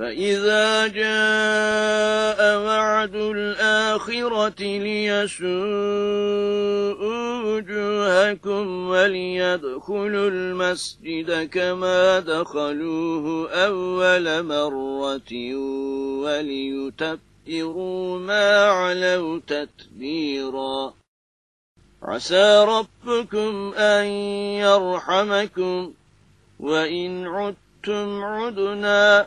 فإذا جاء وعد الآخرة ليسوءوا وجوهكم وليدخلوا المسجد كما دخلوه أول مرة وليتبروا ما علوا تتبيرا عسى ربكم أن يرحمكم وإن عدتم عدنا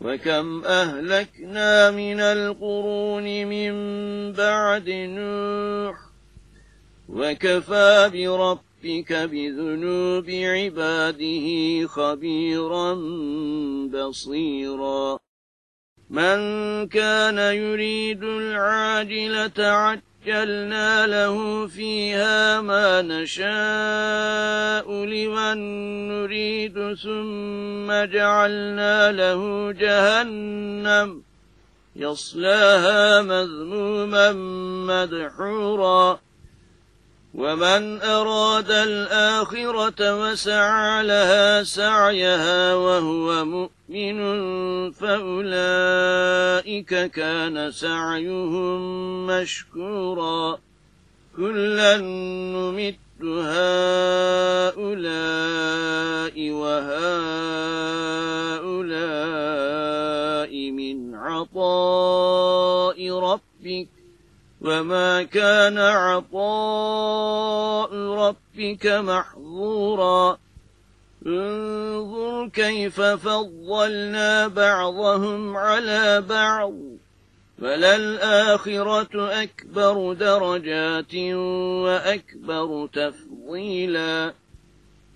وكم أهلكنا من القرون من بعد نوح وكفى برب ربك بذنوب عباده خبيرا بصيرا. من كان يريد العاجلة عجلنا له فيها ما نشاء لمن نريد ثم جعلنا له جهنم يصلاها مذموما مدحورا ومن أراد الآخرة وسعى لها سعيها وهو مؤمن فأولئك كان سعيهم مشكورا. كلا نمت هؤلاء وهؤلاء من عطاء ربك. وما كان عطاء ربك محظورا انظر كيف فضلنا بعضهم على بعض فللآخرة أكبر درجات وأكبر تفضيلا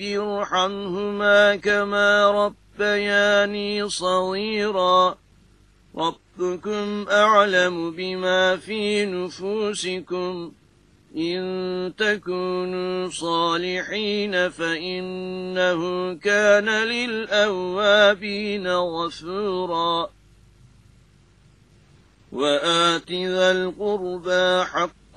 ارحمهما كما ربياني صغيرا. ربكم أعلم بما في نفوسكم. إن تكونوا صالحين فإنه كان للأوابين غفورا. وآت ذا القربى حق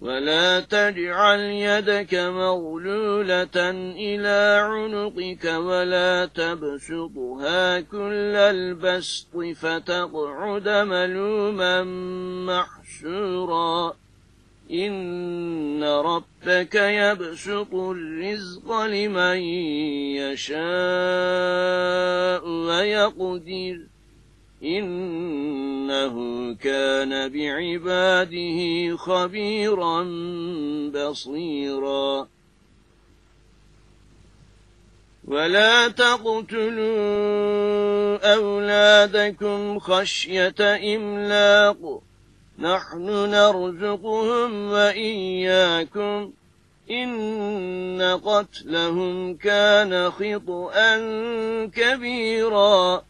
ولا تجعل يدك مغلولة إلى عنقك ولا تبسطها كل البسط فتقعد ملوما محشورا. إن ربك يبسط الرزق لمن يشاء ويقدر. إنه كان بعباده خبيرا بصيرا. ولا تقتلوا أولادكم خشية إملاق. نحن نرزقهم وإياكم. إن قتلهم كان خطأ كبيرا.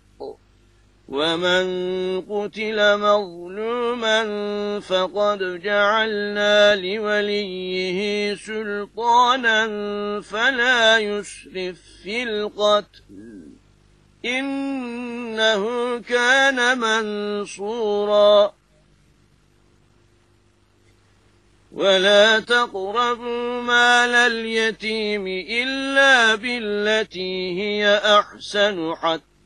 ومن قتل مظلوما فقد جعلنا لوليه سلطانا فلا يسرف في القتل. إنه كان منصورا. ولا تقربوا مال اليتيم إلا بالتي هي أحسن حتى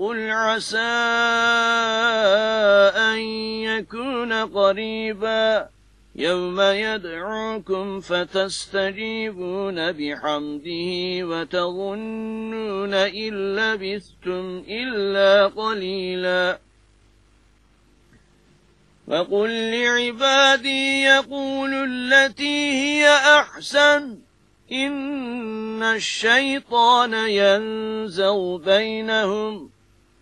قل عسى أن يكون قريبا يوم يدعوكم فتستجيبون بحمده وتظنون إن لبثتم إلا قليلا وقل لعبادي يقولوا التي هي أحسن إن الشيطان ينزغ بينهم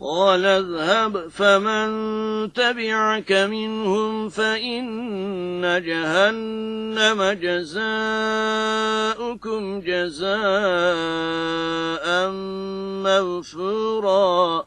قال اذهب فمن تبعك منهم فإن جهنم جزاؤكم جزاء مغفورا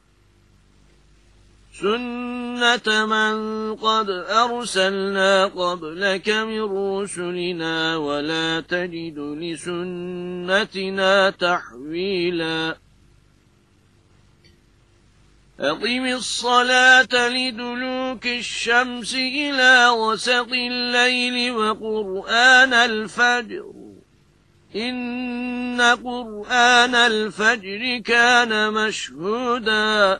سنة من قد أرسلنا قبلك من رسلنا ولا تجد لسنتنا تحويلا أقم الصلاة لدلوك الشمس إلى وسط الليل وقرآن الفجر إن قرآن الفجر كان مشهوداً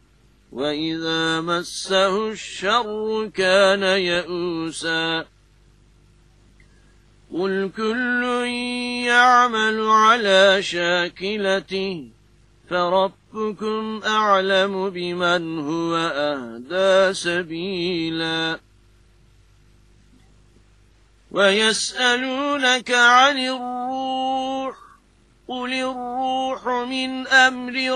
وإذا مسه الشر كان يئوسا قل كل يعمل على شاكلته فربكم أعلم بمن هو أهدى سبيلا ويسألونك عن الروح قل الروح من أمر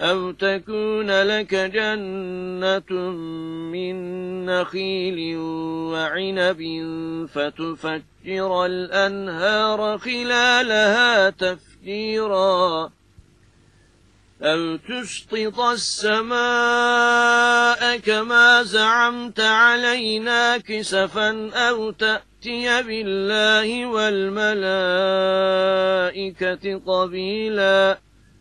أو تكون لك جنة من نخيل وعنب فتفجر الأنهار خلالها تفجيرا أو تسقط السماء كما زعمت علينا كسفا أو تأتي بالله والملائكة قبيلاً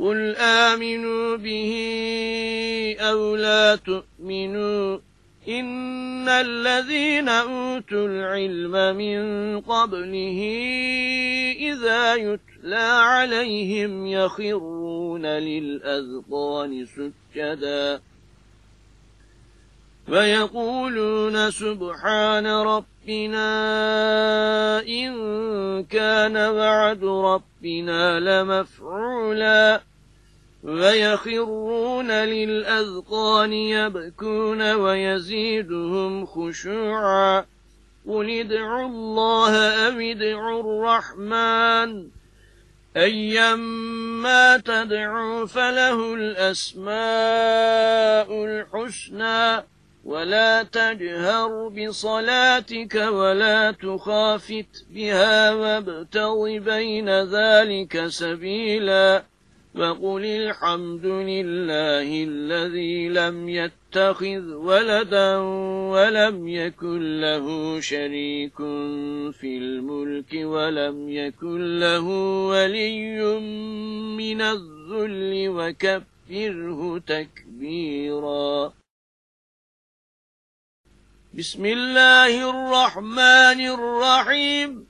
قل آمنوا به أو لا تؤمنوا إن الذين أوتوا العلم من قبله إذا يتلى عليهم يخرون للأذقان سجدا ويقولون سبحان ربنا إن كان وعد ربنا لمفعولا ويخرون للأذقان يبكون ويزيدهم خشوعا. قل ادعوا الله أم ادعوا الرحمن. أيما تدعوا فله الأسماء الحسنى. ولا تجهر بصلاتك ولا تخافت بها وابتغ بين ذلك سبيلا. وقل الحمد لله الذي لم يتخذ ولدا ولم يكن له شريك في الملك ولم يكن له ولي من الذل وكفره تكبيرا بسم الله الرحمن الرحيم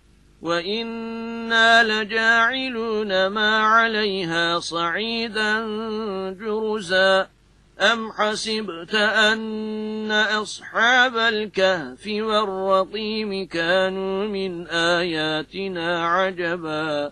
وإنا لجاعلون ما عليها صعيدا جرزا أم حسبت أن أصحاب الكهف والرقيم كانوا من آياتنا عجبا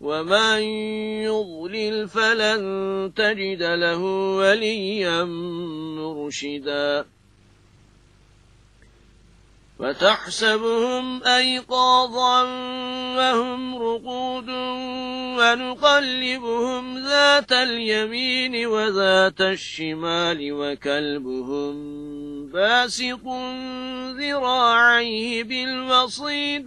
ومن يضلل فلن تجد له وليا مرشدا فتحسبهم أيقاظا وهم رقود ونقلبهم ذات اليمين وذات الشمال وكلبهم باسط ذراعيه بالوصيد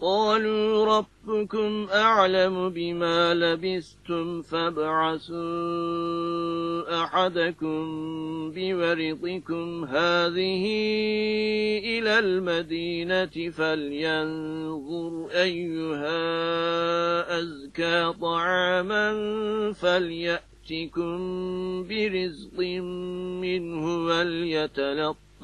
قالوا ربكم أعلم بما لبثتم فابعثوا أحدكم بورقكم هذه إلى المدينة فلينظر أيها أزكى طعاما فليأتكم برزق منه وليتلطف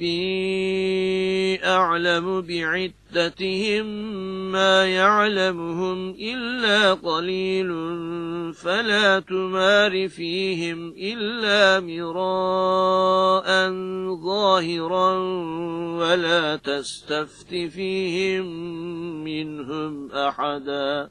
ربي أعلم بعدتهم ما يعلمهم إلا قليل فلا تمار فيهم إلا مراء ظاهرا ولا تستفت فيهم منهم أحدا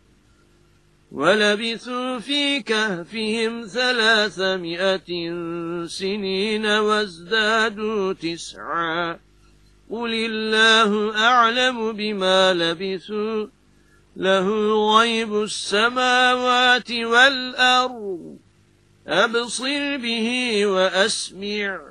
ولبثوا في كهفهم ثلاثمائة سنين وازدادوا تسعا. قل الله أعلم بما لبثوا له غيب السماوات والأرض. أبصر به وأسمع.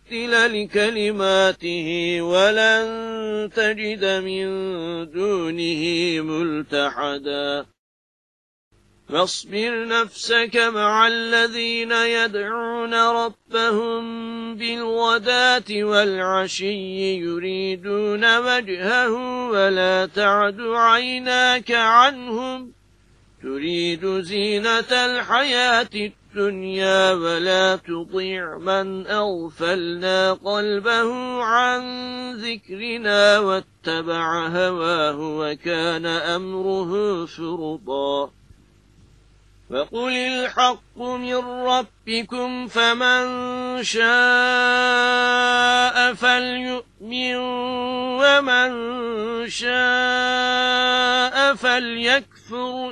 لكلماته ولن تجد من دونه ملتحدا فاصبر نفسك مع الذين يدعون ربهم بالوداة والعشي يريدون وجهه ولا تعد عيناك عنهم تريد زينة الحياة الدنيا ولا تطيع من أغفلنا قلبه عن ذكرنا واتبع هواه وكان أمره فرطا. فقل الحق من ربكم فمن شاء فليؤمن ومن شاء فليكفر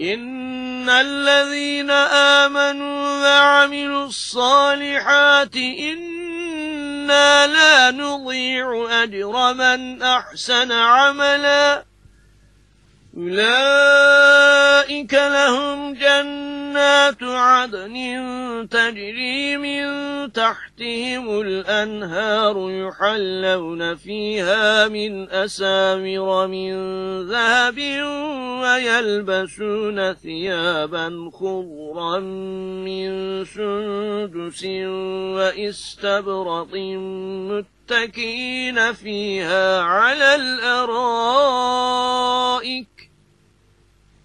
إن الذين آمنوا وعملوا الصالحات إنا لا نضيع أجر من أحسن عملا. أولئك لهم جنات عدن تجري من تحتهم الأنهار يحلون فيها من أسامر من ذهب ويلبسون ثيابا خضرا من سندس وإستبرط متكئين فيها على الأرائك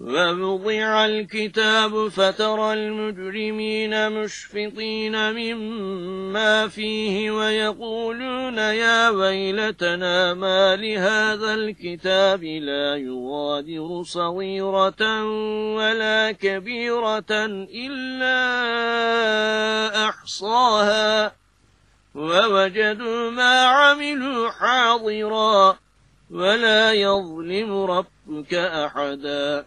ووضع الكتاب فترى المجرمين مشفقين مما فيه ويقولون يا ويلتنا ما لهذا الكتاب لا يغادر صغيرة ولا كبيرة إلا أحصاها ووجدوا ما عملوا حاضرا ولا يظلم ربك أحدا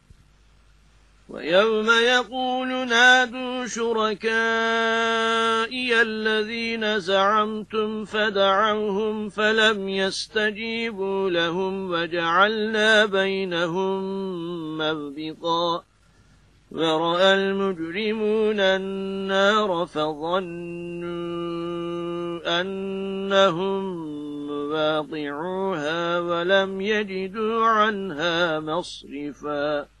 ويوم يقول نادوا شركائي الذين زعمتم فدعوهم فلم يستجيبوا لهم وجعلنا بينهم مربطا ورأى المجرمون النار فظنوا أنهم واقعوها ولم يجدوا عنها مصرفا.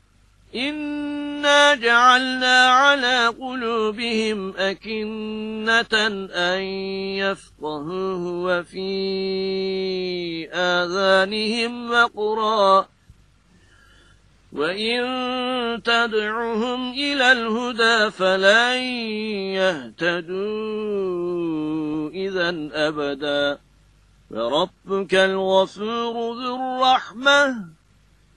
إنا جعلنا على قلوبهم أكنة أن يفقهوه وفي آذانهم وقرا وإن تدعهم إلى الهدى فلن يهتدوا إذا أبدا وربك الغفور ذو الرحمة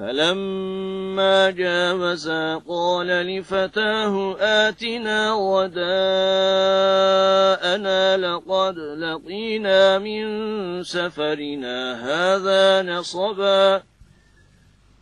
فلما جاوزا قال لفتاه آتنا وداءنا لقد لقينا من سفرنا هذا نصبا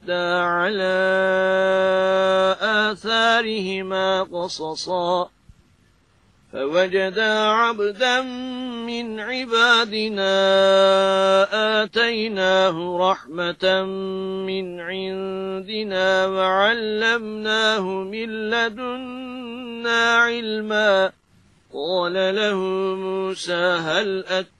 فارتد على آثارهما قصصا فوجدا عبدا من عبادنا آتيناه رحمة من عندنا وعلمناه من لدنا علما قال له موسى هل أتى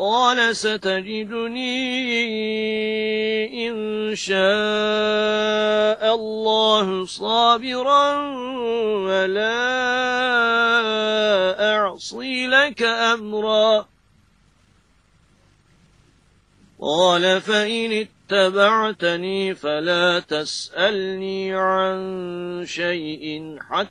قال ستجدني إن شاء الله صابرا ولا أعصي لك أمرا. قال فإن اتبعتني فلا تسألني عن شيء حتى